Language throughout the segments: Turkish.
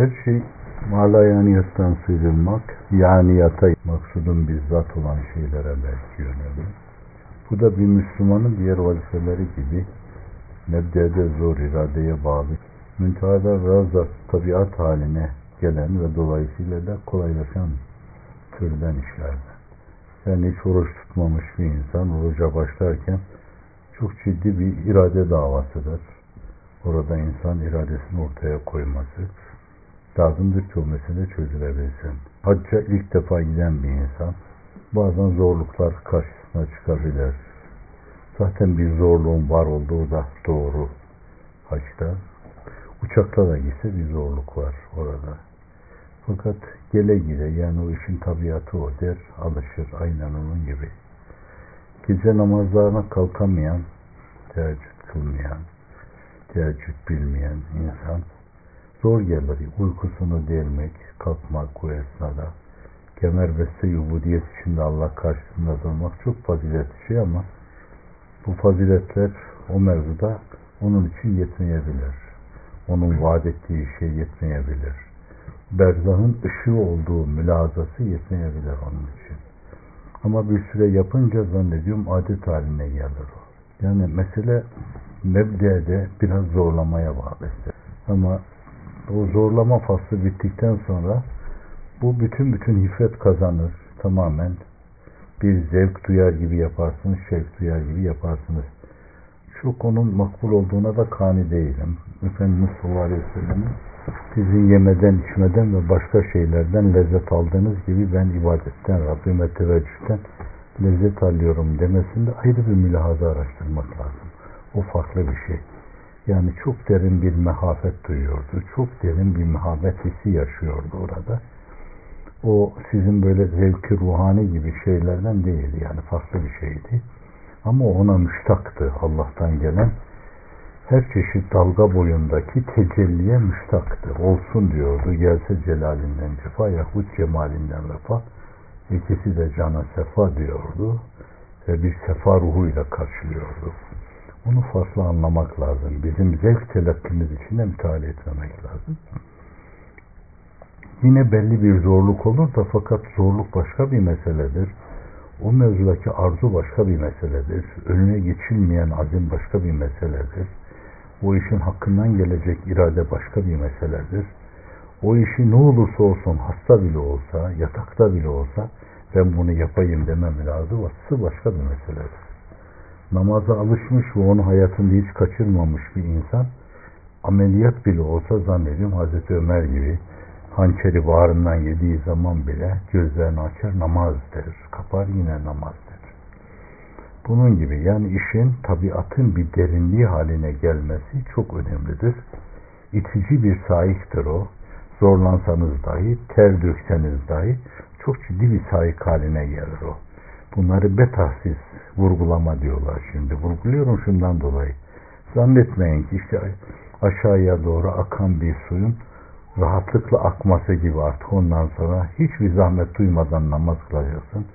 Her şey malayaniyattan sıyrılmak, yaniyata maksudun bizzat olan şeylere belki yönelmek. Bu da bir Müslümanın diğer vazifeleri gibi nebdede zor iradeye bağlı, müntehada razza tabiat haline gelen ve dolayısıyla da kolaylaşan türden işlerden. Yani hiç oruç tutmamış bir insan oruca başlarken çok ciddi bir irade davasıdır. Orada insan iradesini ortaya koyması lazımdır ki o mesele çözülebilsin. Hacca ilk defa giden bir insan bazen zorluklar karşısına çıkabilir. Zaten bir zorluğun var olduğu da doğru haçta. Uçakta da gitse bir zorluk var orada. Fakat gele gide yani o işin tabiatı o der, alışır aynen onun gibi. Gece namazlarına kalkamayan, teheccüd kılmayan, teheccüd bilmeyen insan zor gelir. Uykusunu delmek, kalkmak bu esnada. Kemer beste yubudiyet içinde Allah karşısında durmak çok faziletli şey ama bu faziletler o mevzuda onun için yetmeyebilir. Onun vaat ettiği şey yetmeyebilir. Berzahın ışığı olduğu mülazası yetmeyebilir onun için. Ama bir süre yapınca zannediyorum adet haline gelir o. Yani mesele mebdede biraz zorlamaya bağlı. Ama o zorlama faslı bittikten sonra bu bütün bütün hifret kazanır. Tamamen bir zevk duyar gibi yaparsınız, şevk duyar gibi yaparsınız. Çok onun makbul olduğuna da kani değilim. Efendimiz sallallahu aleyhi ve sellem'in sizin yemeden, içmeden ve başka şeylerden lezzet aldığınız gibi ben ibadetten, Rabbime teveccühten lezzet alıyorum demesinde ayrı bir mülahaza araştırmak lazım. O farklı bir şey. Yani çok derin bir mehafet duyuyordu. Çok derin bir mehabet hissi yaşıyordu orada. O sizin böyle zevki ruhani gibi şeylerden değil yani farklı bir şeydi. Ama ona müştaktı Allah'tan gelen her çeşit dalga boyundaki tecelliye müştaktı. Olsun diyordu. Gelse celalinden cefa yahut cemalinden vefa. İkisi de cana sefa diyordu. Ve bir sefa ruhuyla karşılıyordu. Onu farklı anlamak lazım. Bizim zevk telakkimiz için de müteala etmemek lazım. Yine belli bir zorluk olur da fakat zorluk başka bir meseledir. O mevzudaki arzu başka bir meseledir. Önüne geçilmeyen azim başka bir meseledir. O işin hakkından gelecek irade başka bir meseledir. O işi ne olursa olsun hasta bile olsa, yatakta bile olsa ben bunu yapayım demem lazım. Aslı başka bir meseledir. Namaza alışmış ve onu hayatında hiç kaçırmamış bir insan ameliyat bile olsa zannediyorum Hazreti Ömer gibi hançeri bağrından yediği zaman bile gözlerini açar namaz der. Kapar yine namaz der. Bunun gibi yani işin tabiatın bir derinliği haline gelmesi çok önemlidir. İtici bir sahiptir o. Zorlansanız dahi, ter dökseniz dahi çok ciddi bir sahip haline gelir o. Bunları betahsiz vurgulama diyorlar şimdi. Vurguluyorum şundan dolayı. Zannetmeyin ki işte aşağıya doğru akan bir suyun rahatlıkla akması gibi artık ondan sonra hiçbir zahmet duymadan namaz kılacaksın.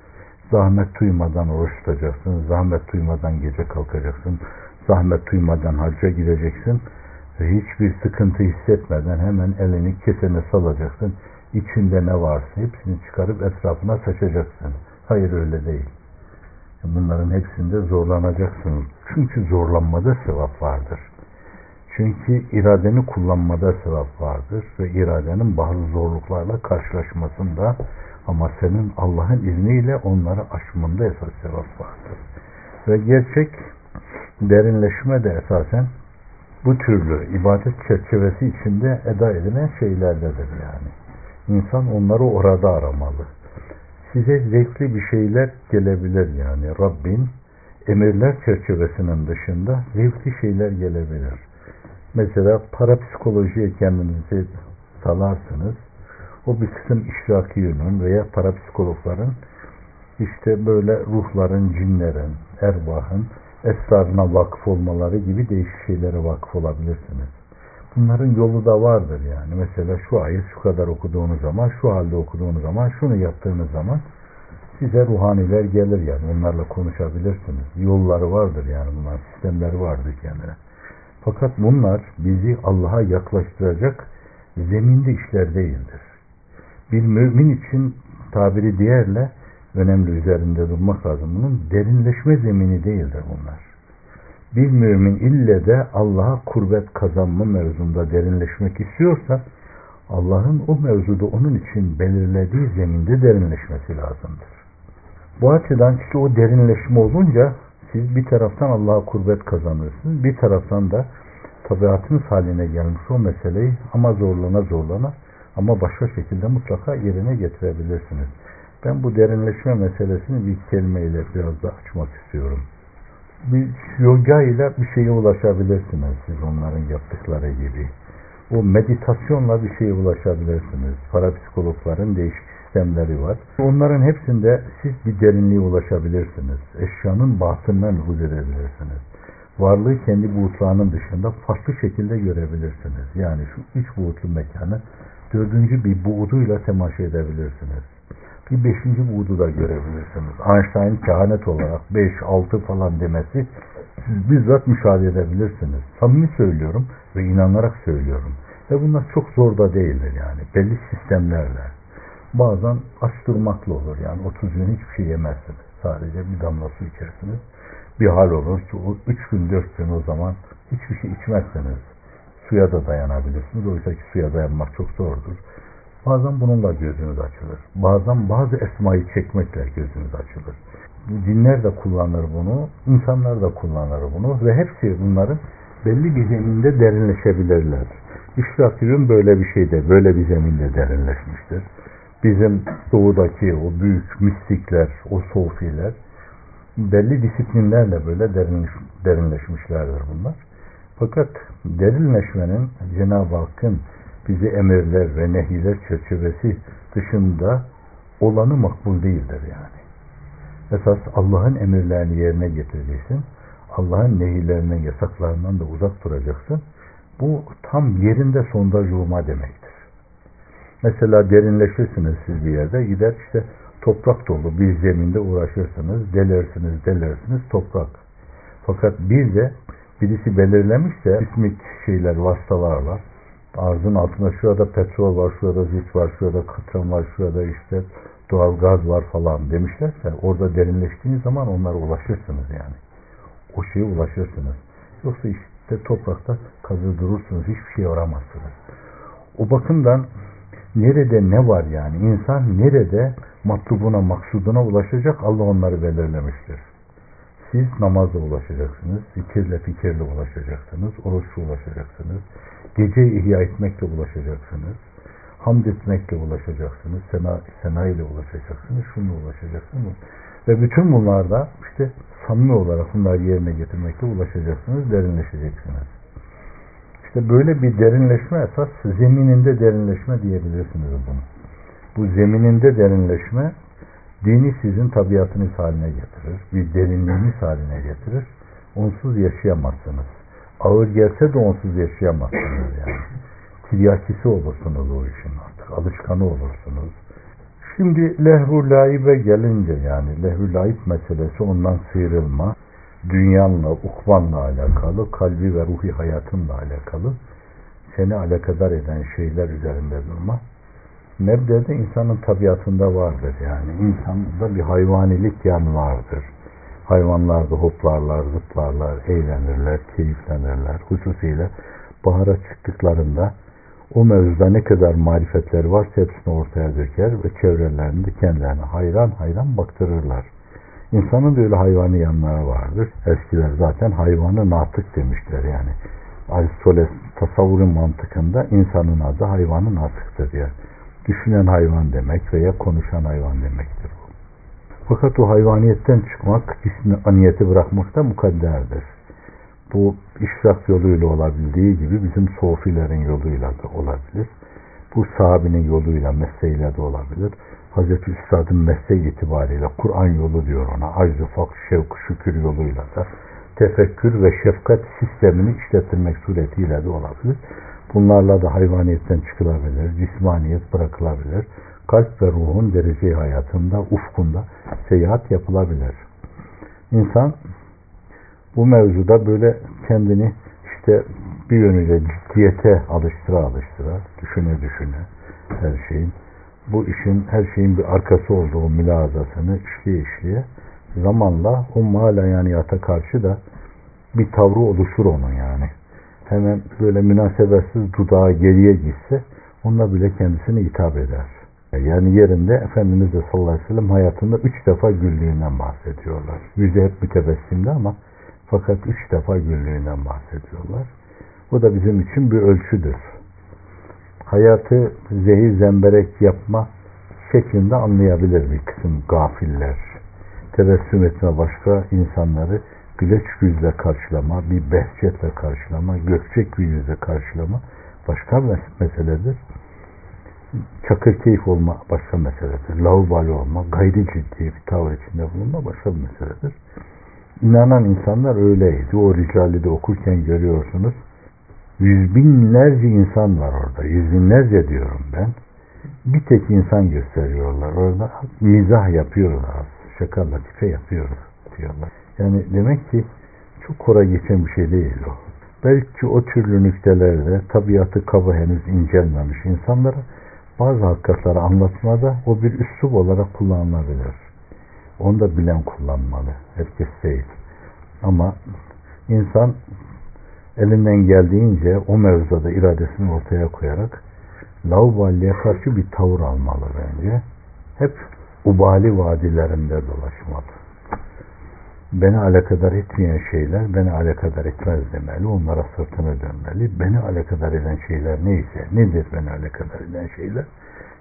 Zahmet duymadan oruç tutacaksın. Zahmet duymadan gece kalkacaksın. Zahmet duymadan hacca gideceksin. Ve hiçbir sıkıntı hissetmeden hemen elini kesene salacaksın. İçinde ne varsa hepsini çıkarıp etrafına saçacaksın. Hayır öyle değil. Bunların hepsinde zorlanacaksınız. Çünkü zorlanmada sevap vardır. Çünkü iradeni kullanmada sevap vardır ve iradenin bazı zorluklarla karşılaşmasında ama senin Allah'ın izniyle onları aşmanda esas sevap vardır. Ve gerçek derinleşme de esasen bu türlü ibadet çerçevesi içinde eda edilen şeylerdedir yani. İnsan onları orada aramalı. Size zevkli bir şeyler gelebilir yani. Rabbin emirler çerçevesinin dışında zevkli şeyler gelebilir. Mesela parapsikolojiye kendinizi salarsınız. O bir kısım işraki yönün veya parapsikologların işte böyle ruhların, cinlerin, erbahın esrarına vakıf olmaları gibi değişik şeylere vakıf olabilirsiniz. Bunların yolu da vardır yani. Mesela şu ayet şu kadar okuduğunuz zaman, şu halde okuduğunuz zaman, şunu yaptığınız zaman size ruhaniler gelir yani. Onlarla konuşabilirsiniz. Yolları vardır yani bunlar. Sistemleri vardır kendine. Fakat bunlar bizi Allah'a yaklaştıracak zeminde işler değildir. Bir mümin için tabiri diğerle önemli üzerinde durmak lazım. Bunun derinleşme zemini değildir bunlar. Bir mümin ille de Allah'a kurbet kazanma mevzunda derinleşmek istiyorsa Allah'ın o mevzuda onun için belirlediği zeminde derinleşmesi lazımdır. Bu açıdan işte o derinleşme olunca siz bir taraftan Allah'a kurbet kazanırsınız, bir taraftan da tabiatınız haline gelmiş o meseleyi ama zorlana zorlana ama başka şekilde mutlaka yerine getirebilirsiniz. Ben bu derinleşme meselesini bir kelimeyle biraz da açmak istiyorum. Bir yoga ile bir şeye ulaşabilirsiniz siz onların yaptıkları gibi. O meditasyonla bir şeye ulaşabilirsiniz. Parapsikologların değişik sistemleri var. Onların hepsinde siz bir derinliğe ulaşabilirsiniz. Eşyanın batından huzur edebilirsiniz. Varlığı kendi buğutlarının dışında farklı şekilde görebilirsiniz. Yani şu üç buğutlu mekanı dördüncü bir buğduyla temaşa edebilirsiniz. Bir beşinci buğdu da görebilirsiniz. Einstein kehanet olarak beş, altı falan demesi siz bizzat müşahede edebilirsiniz. Samimi söylüyorum ve inanarak söylüyorum. Ve bunlar çok zor da değildir yani. Belli sistemlerle. Bazen aç durmakla olur. Yani 30 gün hiçbir şey yemezsiniz. Sadece bir damla su içersiniz. Bir hal olur o 3 gün 4 gün o zaman hiçbir şey içmezseniz suya da dayanabilirsiniz. Oysa ki suya dayanmak çok zordur. Bazen bununla gözünüz açılır. Bazen bazı esmayı çekmekle gözünüz açılır. Dinler de kullanır bunu, insanlar da kullanır bunu ve hepsi bunların belli bir zeminde derinleşebilirler. İşrakiyun böyle bir şeyde, böyle bir zeminde derinleşmiştir. Bizim doğudaki o büyük mistikler, o sofiler belli disiplinlerle böyle derinleş, derinleşmişlerdir bunlar. Fakat derinleşmenin Cenab-ı Hakk'ın bizi emirler ve nehiler çerçevesi dışında olanı makbul değildir yani. Esas Allah'ın emirlerini yerine getireceksin. Allah'ın nehirlerinden, yasaklarından da uzak duracaksın. Bu tam yerinde sondaj olma demektir. Mesela derinleşirsiniz siz bir yerde, gider işte toprak dolu bir zeminde uğraşırsınız, delersiniz, delersiniz toprak. Fakat bir de birisi belirlemişse ismik şeyler, vasıtalarla arzın altında şurada petrol var, şurada zit var, şurada katran var, şurada işte doğal gaz var falan demişlerse orada derinleştiğiniz zaman onlara ulaşırsınız yani. O şeye ulaşırsınız. Yoksa işte toprakta kazı durursunuz. Hiçbir şey aramazsınız. O bakımdan nerede ne var yani? insan nerede matlubuna, maksuduna ulaşacak Allah onları belirlemiştir. Siz namazla ulaşacaksınız, zikirle, fikirle ulaşacaksınız, oruçla ulaşacaksınız, gece ihya etmekle ulaşacaksınız, hamd etmekle ulaşacaksınız, sena, sena ile ulaşacaksınız, şununla ulaşacaksınız. Ve bütün bunlarda işte samimi olarak bunları yerine getirmekle ulaşacaksınız, derinleşeceksiniz. İşte böyle bir derinleşme esas zemininde derinleşme diyebilirsiniz bunu. Bu zemininde derinleşme dini sizin tabiatınız haline getirir. Bir derinliğiniz haline getirir. Onsuz yaşayamazsınız. Ağır gelse de onsuz yaşayamazsınız yani. Tiryakisi olursunuz o işin artık. Alışkanı olursunuz. Şimdi lehvu laibe gelince yani lehvu laib meselesi ondan sıyrılma, dünyanla, ukvanla alakalı, kalbi ve ruhi hayatınla alakalı seni alakadar eden şeyler üzerinde durma. Nebdede insanın tabiatında vardır yani. insanda bir hayvanilik yan vardır. Hayvanlar da hoplarlar, zıplarlar, eğlenirler, keyiflenirler. Hususiyle bahara çıktıklarında o mevzuda ne kadar marifetleri varsa hepsini ortaya döker ve çevrelerinde kendilerine hayran hayran baktırırlar. İnsanın böyle hayvani yanları vardır. Eskiler zaten hayvanı natık demişler yani. Aristoteles tasavvurun mantıkında insanın adı hayvanın natıktır diye. Düşünen hayvan demek veya konuşan hayvan demektir bu. Fakat o hayvaniyetten çıkmak, cismi aniyeti bırakmak da mukadderdir. Bu işrak yoluyla olabildiği gibi bizim sofilerin yoluyla da olabilir. Bu sahabinin yoluyla, mesleğiyle de olabilir. Hazreti Üstad'ın mesleği itibariyle Kur'an yolu diyor ona. Acz-ı şevk, şükür yoluyla da tefekkür ve şefkat sistemini işletilmek suretiyle de olabilir. Bunlarla da hayvaniyetten çıkılabilir, cismaniyet bırakılabilir. Kalp ve ruhun derece hayatında, ufkunda seyahat yapılabilir. İnsan bu mevzuda böyle kendini işte bir yönüyle ciddiyete alıştıra alıştıra, düşüne düşüne her şeyin, bu işin her şeyin bir arkası olduğu mülazasını işleye işleye zamanla o malayaniyata karşı da bir tavrı oluşur onun yani. Hemen böyle münasebetsiz dudağa geriye gitse onunla bile kendisini hitap eder. Yani yerinde Efendimiz de sallallahu aleyhi ve sellem hayatında üç defa güldüğünden bahsediyorlar. Yüzü hep mütebessimdi ama fakat üç defa güldüğünden bahsediyorlar. Bu da bizim için bir ölçüdür. Hayatı zehir zemberek yapma şeklinde anlayabilir bir kısım gafiller. Tebessüm etme başka insanları güleç yüzle karşılama, bir behçetle karşılama, gökçek yüzle karşılama başka meseledir. Çakır keyif olma başka meseledir. Laubali olma, gayri ciddi bir tavır içinde bulunma başka bir meseledir. İnanan insanlar öyleydi. O ricali de okurken görüyorsunuz. Yüz binlerce insan var orada. Yüz binlerce diyorum ben. Bir tek insan gösteriyorlar. Orada mizah yapıyorlar. Şaka latife yapıyoruz diyorlar. Yani demek ki çok kora geçen bir şey değil o. Belki o türlü nüktelerde tabiatı kaba henüz incelmemiş insanlara bazı hakikatleri anlatmada o bir üslup olarak kullanılabilir. Onu da bilen kullanmalı. Herkes değil. Ama insan elinden geldiğince o mevzuda iradesini ortaya koyarak laubaliye karşı bir tavır almalı bence. Hep ubali vadilerinde dolaşmalı. Beni alakadar etmeyen şeyler beni alakadar etmez demeli. Onlara sırtını dönmeli. Beni alakadar eden şeyler neyse, nedir beni alakadar eden şeyler?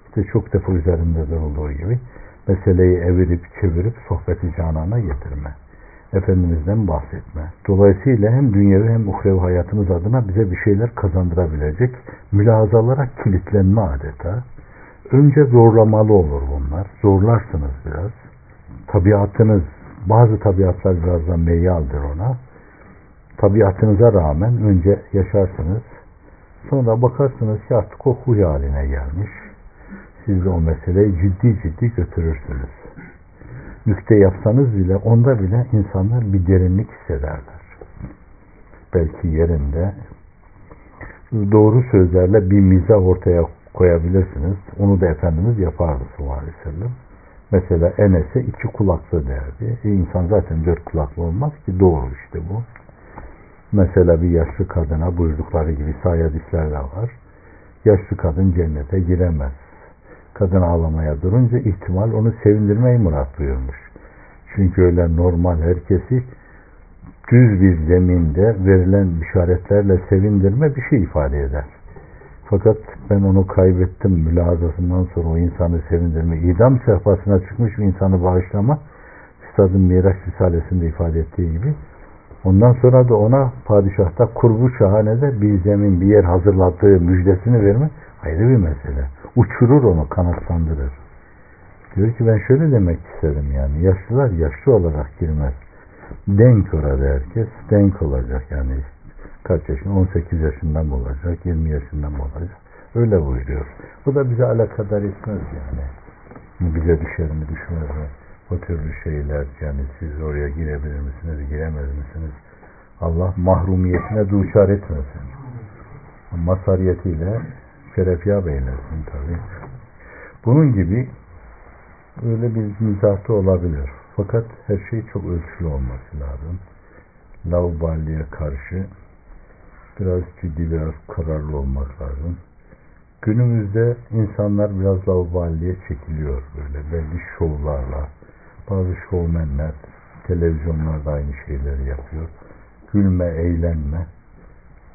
İşte çok defa üzerinde durulduğu gibi meseleyi evirip çevirip sohbeti canana getirme. Efendimiz'den bahsetme. Dolayısıyla hem dünyevi hem uhrevi hayatımız adına bize bir şeyler kazandırabilecek mülazalara kilitlenme adeta. Önce zorlamalı olur bunlar. Zorlarsınız biraz. Tabiatınız, bazı tabiatlar biraz da meyyaldir ona. Tabiatınıza rağmen önce yaşarsınız. Sonra bakarsınız ki artık o huy haline gelmiş. Siz de o meseleyi ciddi ciddi götürürsünüz. Nükte yapsanız bile onda bile insanlar bir derinlik hissederler. Belki yerinde doğru sözlerle bir mizah ortaya koyabilirsiniz. Onu da Efendimiz yapardı sallallahu aleyhi ve sellem. Mesela Enes'e iki kulaklı derdi. E insan zaten dört kulaklı olmaz ki doğru işte bu. Mesela bir yaşlı kadına buydukları gibi sahaya hadisler de var. Yaşlı kadın cennete giremez. Kadın ağlamaya durunca ihtimal onu sevindirmeyi murat buyurmuş. Çünkü öyle normal herkesi düz bir zeminde verilen işaretlerle sevindirme bir şey ifade eder. Fakat ben onu kaybettim mülazasından sonra o insanı sevindirme, idam sehpasına çıkmış bir insanı bağışlama, Üstadın Miraç Risalesi'nde ifade ettiği gibi, ondan sonra da ona padişahta kurbu şahanede bir zemin, bir yer hazırladığı müjdesini verme ayrı bir mesele. Uçurur onu, kanatlandırır. Diyor ki ben şöyle demek istedim yani, yaşlılar yaşlı olarak girmez. Denk orada herkes, denk olacak yani kaç yaşında? 18 yaşından mı olacak? 20 yaşından mı olacak? Öyle buyuruyor. Bu da bize alakadar etmez yani. Bize düşer mi düşmez mi? O türlü şeyler yani siz oraya girebilir misiniz, giremez misiniz? Allah mahrumiyetine duçar etmesin. Masariyetiyle şerefya beylesin tabi. Bunun gibi öyle bir mizahta olabilir. Fakat her şey çok ölçülü olması lazım. Laubaliye karşı biraz ciddi, biraz kararlı olmak lazım. Günümüzde insanlar biraz laubaliye çekiliyor böyle belli şovlarla. Bazı şovmenler televizyonlarda aynı şeyleri yapıyor. Gülme, eğlenme,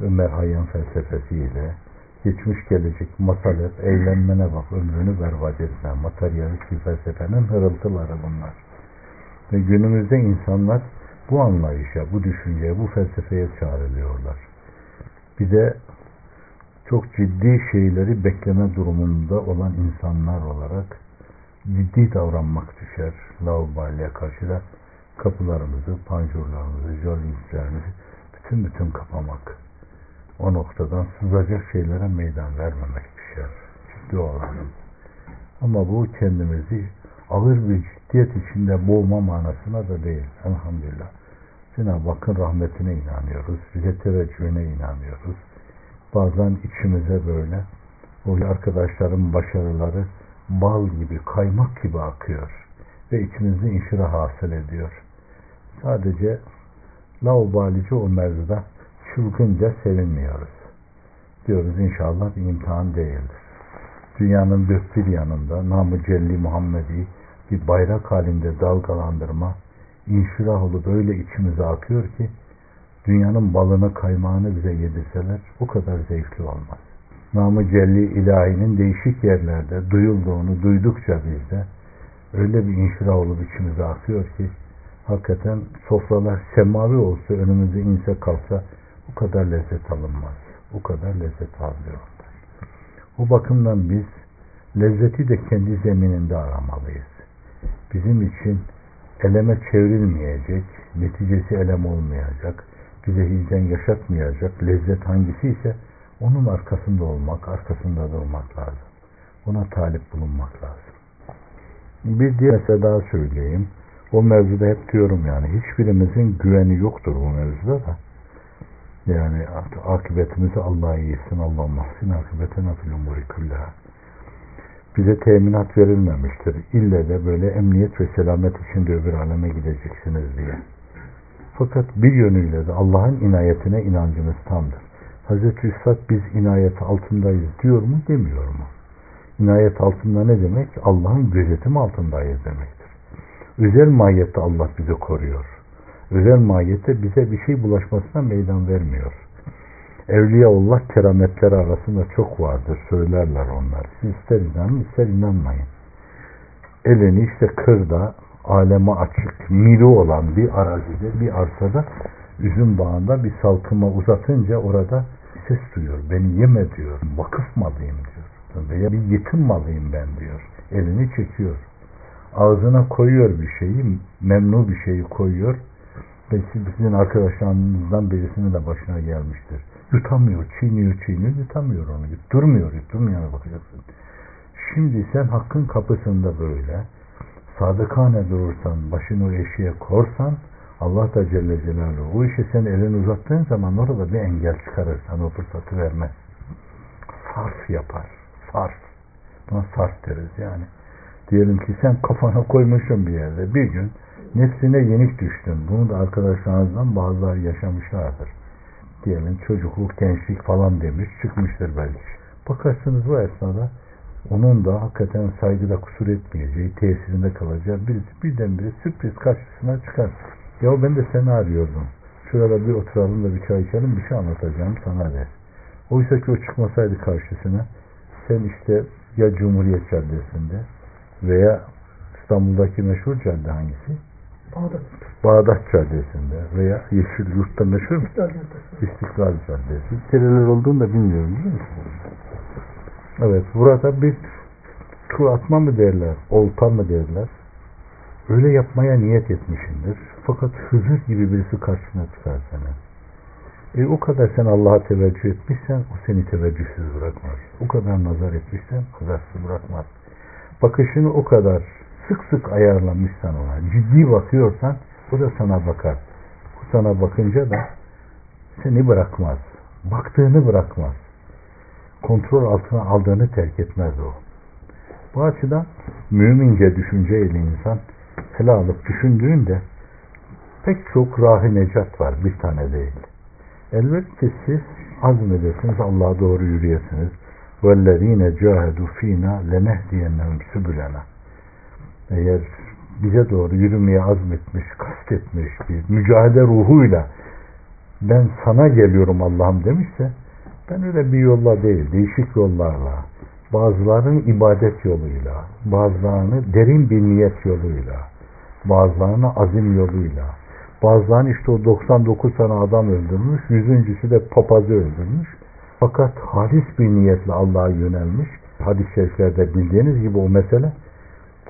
Ömer Hayyam felsefesiyle geçmiş gelecek masal hep eğlenmene bak, ömrünü berbat etme. Materyalist bir felsefenin hırıltıları bunlar. Ve günümüzde insanlar bu anlayışa, bu düşünceye, bu felsefeye çağrılıyorlar bir de çok ciddi şeyleri bekleme durumunda olan insanlar olarak ciddi davranmak düşer. Laubaliye karşı da kapılarımızı, panjurlarımızı, jolizlerimizi bütün bütün kapamak. O noktadan sızacak şeylere meydan vermemek düşer. Ciddi olalım. Ama bu kendimizi ağır bir ciddiyet içinde boğma manasına da değil. Elhamdülillah. Cenab-ı Hakk'ın rahmetine inanıyoruz. Bize teveccühüne inanıyoruz. Bazen içimize böyle o arkadaşların başarıları bal gibi, kaymak gibi akıyor. Ve içimizde inşirah hasıl ediyor. Sadece laubalice o mevzuda çılgınca sevinmiyoruz. Diyoruz inşallah bir imtihan değildir. Dünyanın dört bir yanında namı celli Muhammedi bir bayrak halinde dalgalandırma, inşirah olup öyle içimize akıyor ki dünyanın balını kaymağını bize yedirseler o kadar zevkli olmaz. Namı Celli ilahinin değişik yerlerde duyulduğunu duydukça bizde öyle bir inşirah olup içimize akıyor ki hakikaten sofralar semavi olsa önümüze inse kalsa o kadar lezzet alınmaz. O kadar lezzet almıyorlar. O bakımdan biz lezzeti de kendi zemininde aramalıyız. Bizim için eleme çevrilmeyecek, neticesi elem olmayacak, bize hicden yaşatmayacak lezzet hangisi ise onun arkasında olmak, arkasında durmak lazım. Buna talip bulunmak lazım. Bir diğer mesele daha söyleyeyim. O mevzuda hep diyorum yani hiçbirimizin güveni yoktur bu mevzuda da. Yani akıbetimizi Allah'a iyisin. Allah mahsin akıbetine fil umuri kullaha. Bize teminat verilmemiştir. İlle de böyle emniyet ve selamet içinde öbür aleme gideceksiniz diye. Fakat bir yönüyle de Allah'ın inayetine inancımız tamdır. Hazreti Üstad biz inayet altındayız diyor mu demiyor mu? İnayet altında ne demek? Allah'ın gözetim altındayız demektir. Özel mahiyette Allah bizi koruyor. Özel mahiyette bize bir şey bulaşmasına meydan vermiyor. Evliyaullah kerametleri arasında çok vardır. Söylerler onlar. Siz ister inanın ister inanmayın. Elini işte kırda, aleme açık, miri olan bir arazide, bir arsada, üzüm bağında bir salkıma uzatınca orada ses duyuyor. Beni yeme diyor. Vakıf malıyım diyor. Veya bir yetim malıyım ben diyor. Elini çekiyor. Ağzına koyuyor bir şeyi, memnu bir şeyi koyuyor. Ve sizin arkadaşlarınızdan birisinin de başına gelmiştir. Yutamıyor, çiğniyor, çiğniyor, yutamıyor onu. Yutturmuyor, yutturmayana bakacaksın. Şimdi sen hakkın kapısında böyle sadıkane durursan, başını o eşiğe korsan Allah da Celle Celaluhu o işi sen elini uzattığın zaman orada bir engel çıkarır. Sana o fırsatı vermez. Sarf yapar. Sarf. Buna sarf deriz yani. Diyelim ki sen kafana koymuşsun bir yerde. Bir gün nefsine yenik düştün. Bunu da arkadaşlarınızdan bazıları yaşamışlardır. Diyelim çocukluk, gençlik falan demiş. Çıkmıştır belki. Bakarsınız bu esnada onun da hakikaten saygıda kusur etmeyeceği, tesirinde kalacağı birisi birdenbire sürpriz karşısına çıkar. Ya ben de seni arıyordum. Şurada bir oturalım da bir çay içelim bir şey anlatacağım sana der. Oysa ki o çıkmasaydı karşısına sen işte ya Cumhuriyet Caddesi'nde veya İstanbul'daki meşhur cadde hangisi? Bağdat. Bağdat Caddesi'nde veya Yeşil Yurt'ta meşhur mu? İstiklal Caddesi. Nereler olduğunu da bilmiyorum değil mi? Evet, burada bir tur atma mı derler, olta mı derler. Öyle yapmaya niyet etmişindir. Fakat Hızır gibi birisi karşına çıkar senin. E o kadar sen Allah'a teveccüh etmişsen o seni teveccühsüz bırakmaz. O kadar nazar etmişsen nazarsız bırakmaz. Bakışını o kadar sık sık ayarlamışsan ona, ciddi bakıyorsan o da sana bakar. O sana bakınca da seni bırakmaz. Baktığını bırakmaz. Kontrol altına aldığını terk etmez o. Bu açıdan mümince düşünceyle insan ele alıp düşündüğünde pek çok rahi necat var. Bir tane değil. Elbette siz azmedesiniz, Allah'a doğru yürüyesiniz. وَالَّذ۪ينَ جَاهَدُوا ف۪ينَا لَنَهْدِيَنَّهُمْ سُبُلَنَا eğer bize doğru yürümeye azmetmiş, kastetmiş bir mücadele ruhuyla ben sana geliyorum Allah'ım demişse ben öyle bir yolla değil, değişik yollarla bazılarının ibadet yoluyla, bazılarını derin bir niyet yoluyla, bazılarını azim yoluyla, bazılarını işte o 99 tane adam öldürmüş, yüzüncüsü de papazı öldürmüş. Fakat halis bir niyetle Allah'a yönelmiş. Hadis-i şeriflerde bildiğiniz gibi o mesele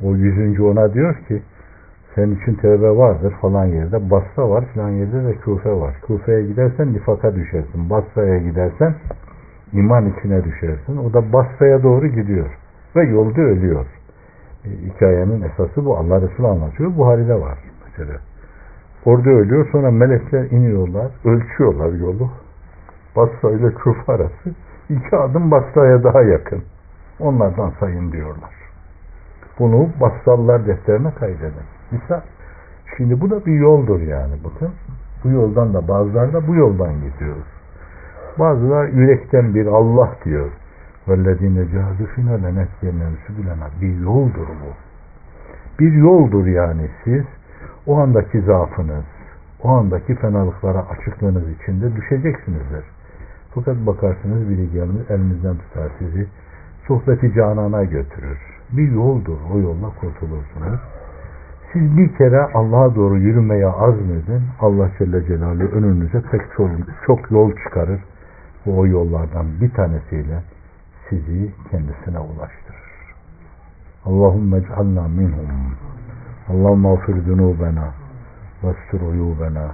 o yüzüncü ona diyor ki senin için tevbe vardır falan yerde. Basra var falan yerde de Kufe var. Kufe'ye gidersen nifaka düşersin. Basra'ya gidersen iman içine düşersin. O da Basra'ya doğru gidiyor. Ve yolda ölüyor. E, hikayenin esası bu. Allah Resulü anlatıyor. Buhari'de var mesela. Orada ölüyor. Sonra melekler iniyorlar. Ölçüyorlar yolu. Basra ile Küfe arası. iki adım Basra'ya daha yakın. Onlardan sayın diyorlar. Bunu Basralılar defterine kaydedin. Misal. Şimdi bu da bir yoldur yani bakın. Bu yoldan da bazıları da bu yoldan gidiyoruz. Bazılar yürekten bir Allah diyor. وَالَّذ۪ينَ جَهَدُ فِينَا لَنَسْيَنَّمْ سُبُلَنَا Bir yoldur bu. Bir yoldur yani siz o andaki zaafınız, o andaki fenalıklara açıklığınız içinde düşeceksinizdir. Fakat bakarsınız biri gelmiş elinizden tutar sizi sohbeti canana götürür. Bir yoldur. O yolla kurtulursunuz. Siz bir kere Allah'a doğru yürümeye azmedin. Allah Celle Celaluhu önünüze pek çok, çok yol çıkarır. Ve o yollardan bir tanesiyle sizi kendisine ulaştırır. Allahümme ec'alna minhum. Allahümme afir zunubena ve stur uyubena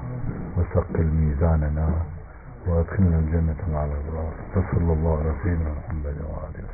ve sakkil mizanena ve adkilna cenneten ala aleyhi ve sellem Muhammedin ve